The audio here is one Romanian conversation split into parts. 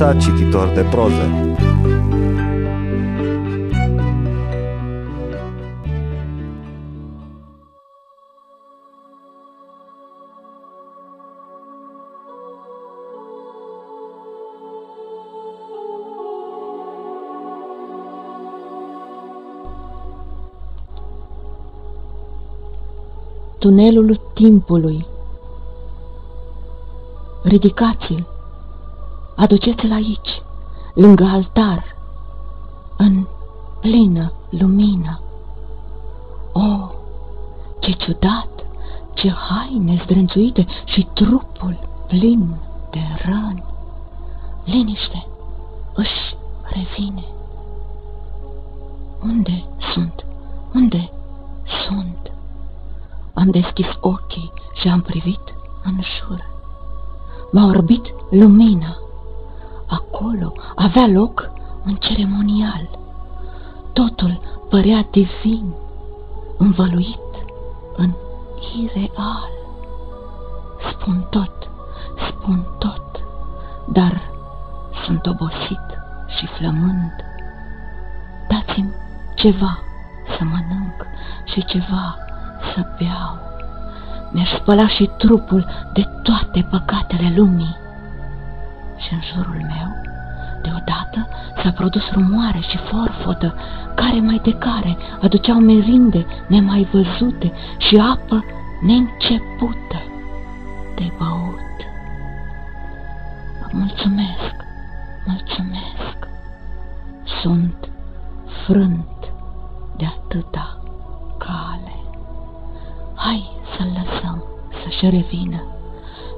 Neața, cititor de proză. Tunelul timpului Ridicați-l, aduceți-l aici, lângă altar, în plină lumină. O, ce ciudat, ce haine zdrânțuite și trupul plin de răni. Liniște își revine. Unde sunt? Unde sunt? Am deschis ochii și am privit în jur. M-a orbit lumina. Acolo avea loc un ceremonial. Totul părea divin, învăluit în ireal. Spun tot, spun tot, dar sunt obosit și flămând. Dați-mi ceva să mănânc și ceva să beau. Mi-aș spăla și trupul de toate păcatele lumii. Și în jurul meu, deodată, s-a produs rumoare și forfotă, care mai de care aduceau merinde nemai văzute și apă neîncepută de băut. Mulțumesc, mulțumesc, sunt frânt de atâta cale. Hai să-l lăsăm să-și revină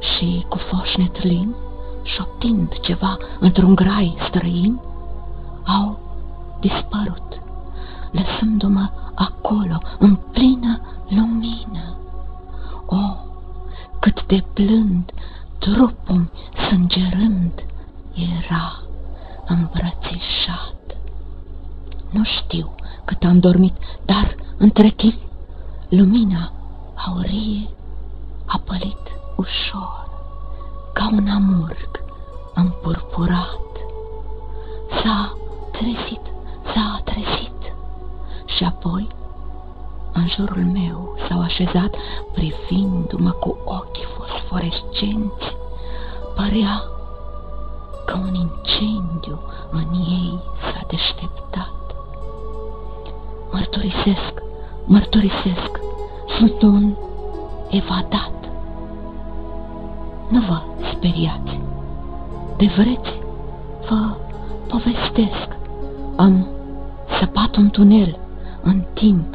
și cu foșnet lin, șoptind ceva într-un grai străin, au dispărut, lăsându-mă acolo, în plină lumină. O, cât de blând trupul sângerând era îmbrățișat. Nu știu cât am dormit, dar între timp lumina aurie a pălit ușor, ca un amurg împurpurat. S-a trezit, s-a trezit și apoi în jurul meu s-au așezat privindu-mă cu ochii fosforescenți. Părea că un incendiu în ei s-a deșteptat. Mărturisesc, mărturisesc, sunt un evadat. Nu vă speriați. De vreți, vă povestesc. Am săpat un tunel în timp.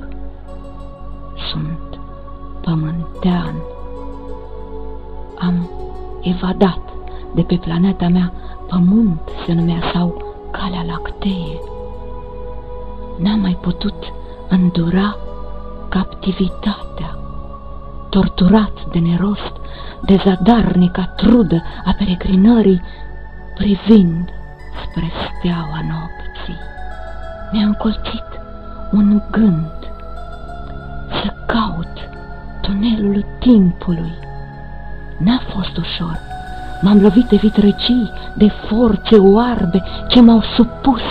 Sunt pământean. Am evadat de pe planeta mea pământ se numea sau calea lactee. N-am mai putut îndura captivitatea, torturat de nerost, de zadarnica trudă a peregrinării, privind spre steaua nopții. Mi-a încolțit un gând să caut tunelul timpului. N-a fost ușor. M-am lovit de vitrecii, de forțe oarbe ce m-au supus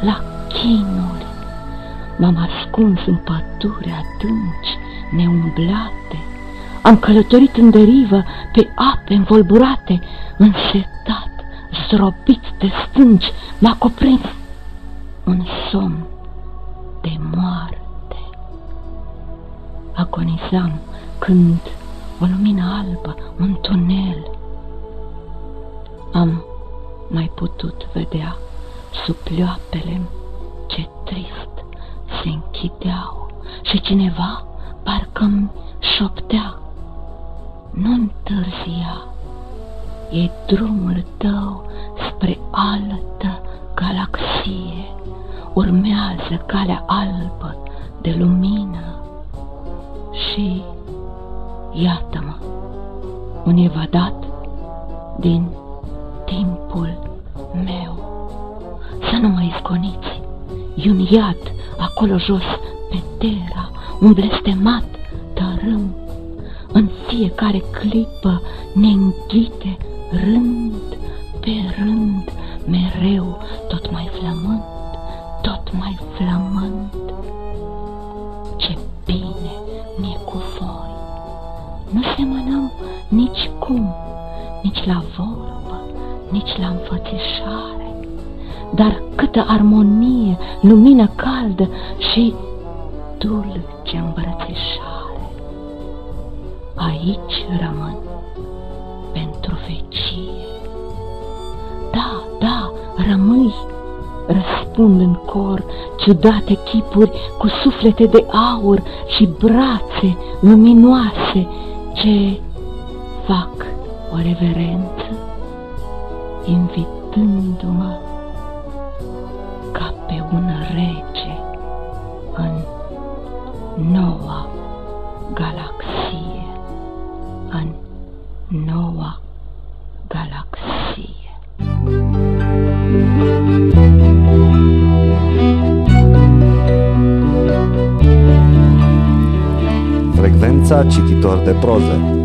la chinuri. M-am ascuns în păduri adânci, neumblate. Am călătorit în derivă pe ape învolburate, însetat, zdrobit de stânci, m-a cuprins un somn de moarte. Agonizam când o lumină albă, un tunel, am mai putut vedea sub pleoapele ce trist se închideau și cineva parcă-mi șoptea. Nu întârzia, e drumul tău spre altă galaxie, urmează calea albă de lumină și iată-mă, un evadat din timpul meu. Să nu mă izgoniți, e un iad acolo jos, pe terra, un blestemat tărâm. În fiecare clipă ne înghite rând pe rând mereu tot mai flământ, tot mai flământ. Ce bine mi-e cu voi! Nu semănăm nici cum, nici la vorbă, nici la înfățișare, dar câtă armonie, lumină caldă și dulce îmbrățișare. Aici rămân pentru vecie. Da, da, rămâi, răspund în cor ciudate chipuri cu suflete de aur și brațe luminoase ce fac o reverență, invitându-mă cititor de proză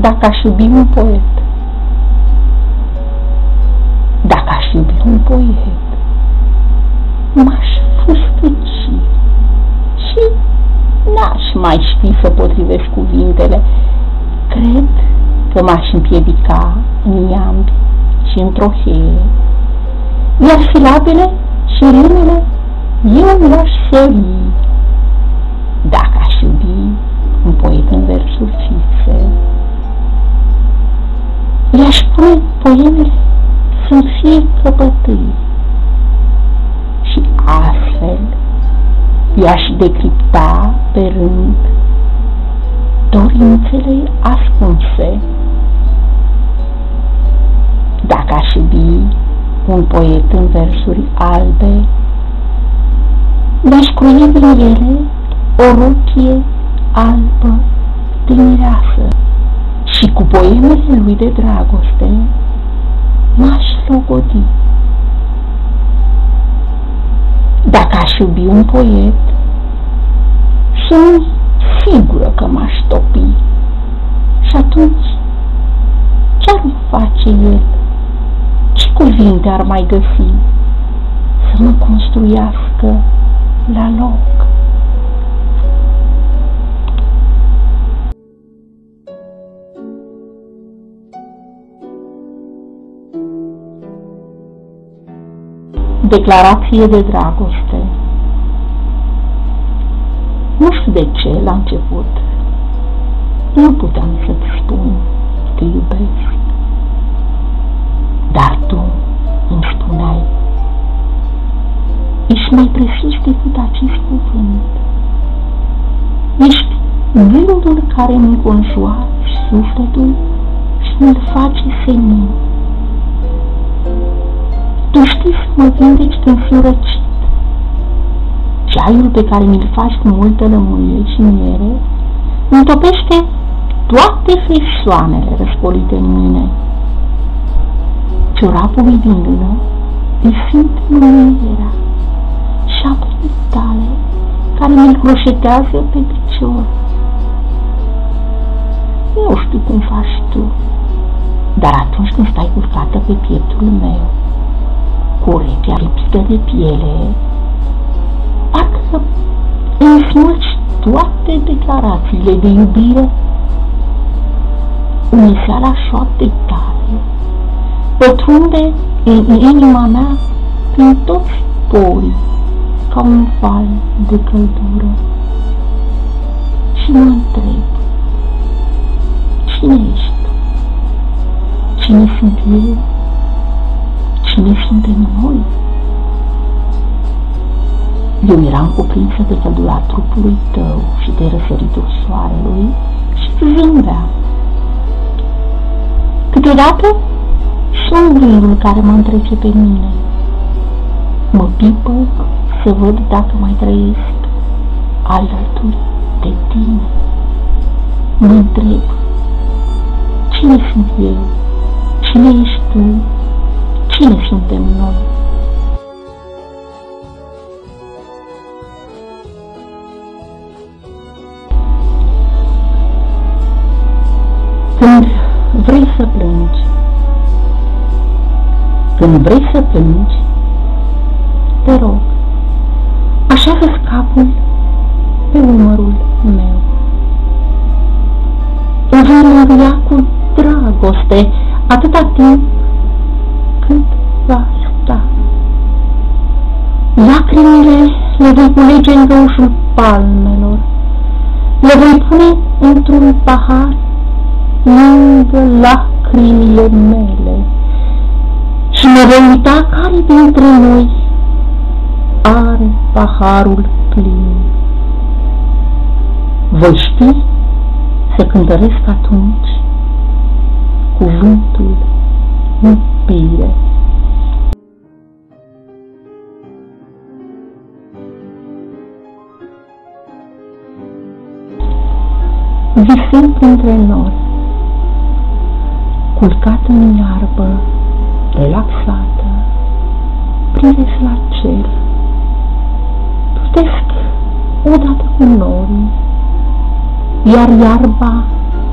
Dacă aș iubi un poet, dacă aș iubi un poet, m-aș fustăci și n-aș mai ști să potrivesc cuvintele. Cred că m-aș împiedica în iambi și într-o cheie, iar silabele și rimele eu le-aș sări. I-aș spune poemele să fie căpătâi și astfel i-aș decripta pe rând dorințele ascunse. Dacă aș iubi un poet în versuri albe, mi-aș crui din ele o rochie albă de mireasă și cu poemele lui de dragoste m-aș logodi. Dacă aș iubi un poet, sunt sigură că m-aș topi. Și atunci, ce-ar face el? Ce cuvinte ar mai găsi să mă construiască la loc? Declarație de dragoste Nu știu de ce, la început, nu puteam să-ți spun că iubesc. Dar tu îmi spuneai, ești mai precis decât acest cuvânt. Ești gândul care îmi înconjoară sufletul și îl face senin. Tu știi să mă vindeci când fiu răcit. Ceaiul pe care mi-l faci cu multă lămurire și miere întopește toate fesoanele răscolite în mine. Ciorapul vidindu-mă îi simt mânierea și apele tale care mi-l croșetează pe picior. Nu știu cum faci tu, dar atunci când stai culcată pe pieptul meu, cu urechea lipsită de piele, parcă îmi smulgi toate declarațiile de iubire, uniseala șoapte tale, pătrunde în inima mea prin toți porii, ca un val de căldură. Și mă întreb, cine ești? Cine sunt eu? Cine suntem noi? Eu eram cuprinsă de căldura trupului tău și de răsăritul soarelui și zâmbeam. Câteodată sunt gândul care mă întrece pe mine. Mă pipă să văd dacă mai trăiesc alături de tine. Mă întreb, cine sunt eu? Cine ești tu? Cine suntem noi? Când vrei să plângi, când vrei să plângi, te rog, așează capul pe umărul meu. Îl voi mângâia cu dragoste atâta timp cât va sta. Lacrimile le voi culege în roșul palmelor, le voi pune într-un pahar lângă lacrimile mele și mă voi uita care dintre noi are paharul plin. Voi ști să cântăresc atunci cuvântul iubire. Visând printre nori, culcat în iarbă, relaxată, privesc la cer, plutesc odată cu norii, iar iarba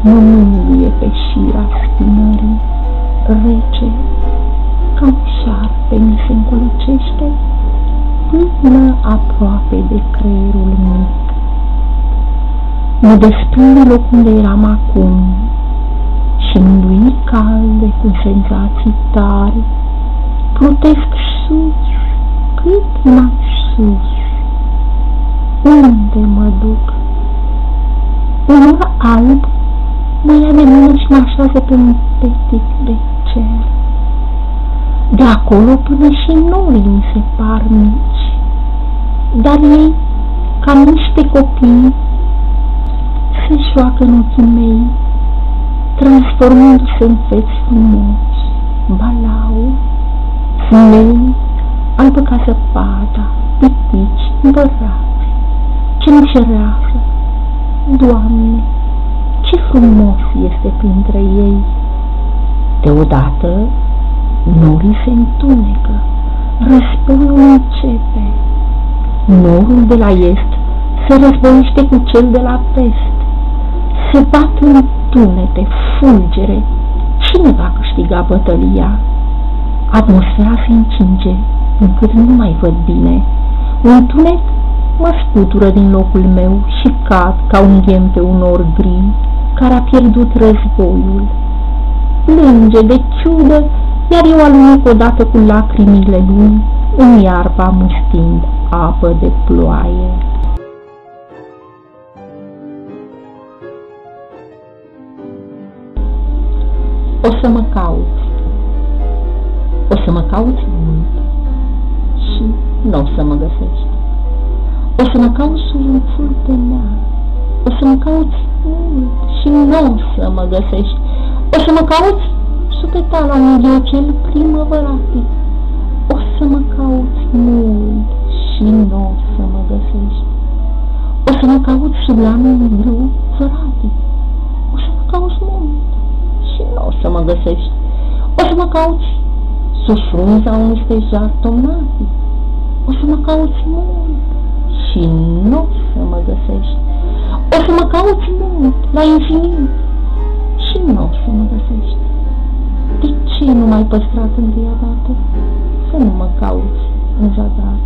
mă mângâie pe șira spinării, rece, ca un șarpe mi se încolăcește până aproape de creierul mic. Mă desprind de loc unde eram acum și mândui calde cu senzații tari, plutesc sus, cât mai sus. Unde mă duc? Un alb mă ia de mână și mă așează pe un petic de cer. De acolo până și norii mi se par mici, dar ei, ca niște copii, se joacă în ochii mei, transformându-se în feți frumoși, balau, zmei, albă ca zăpada, pitici, bărați, cenușărează, Doamne, ce frumos este printre ei! Deodată, norii se întunecă, războiul începe. Norul de la est se războiește cu cel de la vest. Se bat în tunete, fulgere. Cine va câștiga bătălia? Atmosfera se încinge, încât nu mai văd bine. Un tunet mă scutură din locul meu și cad ca un ghem pe un or gri care a pierdut războiul. Plânge de ciudă, iar eu alunic odată cu lacrimile lui în iarba mustind apă de ploaie. Cauți mult și nu o să mă găsești. O să mă cauți sub un furtunat, o să mă cauți mult și nu o să mă găsești. O să mă cauți sub petala unui ghiocel primăvăratic. O să mă cauți mult și nu o să mă găsești. O să mă cauți sub lanul grâu văratic. O să mă cauți mult și nu o să mă găsești. O să mă cauți sub frunza unui stejar tomnatic. O să mă cauți mult și nu o să mă găsești. O să mă cauți mult, la infinit, și nu o să mă găsești. De ce nu m-ai păstrat întâia dată? Să nu mă cauți în zadar.